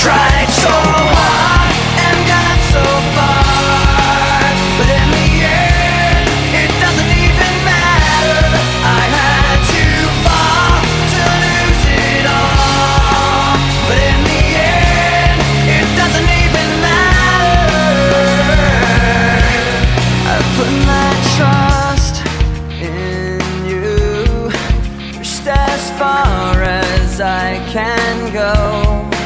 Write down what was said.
tried so hard and got so far. But in the end, it doesn't even matter. I had to to lose it all. But in the end, it doesn't even matter. I've put my trust in you, as far as I can go.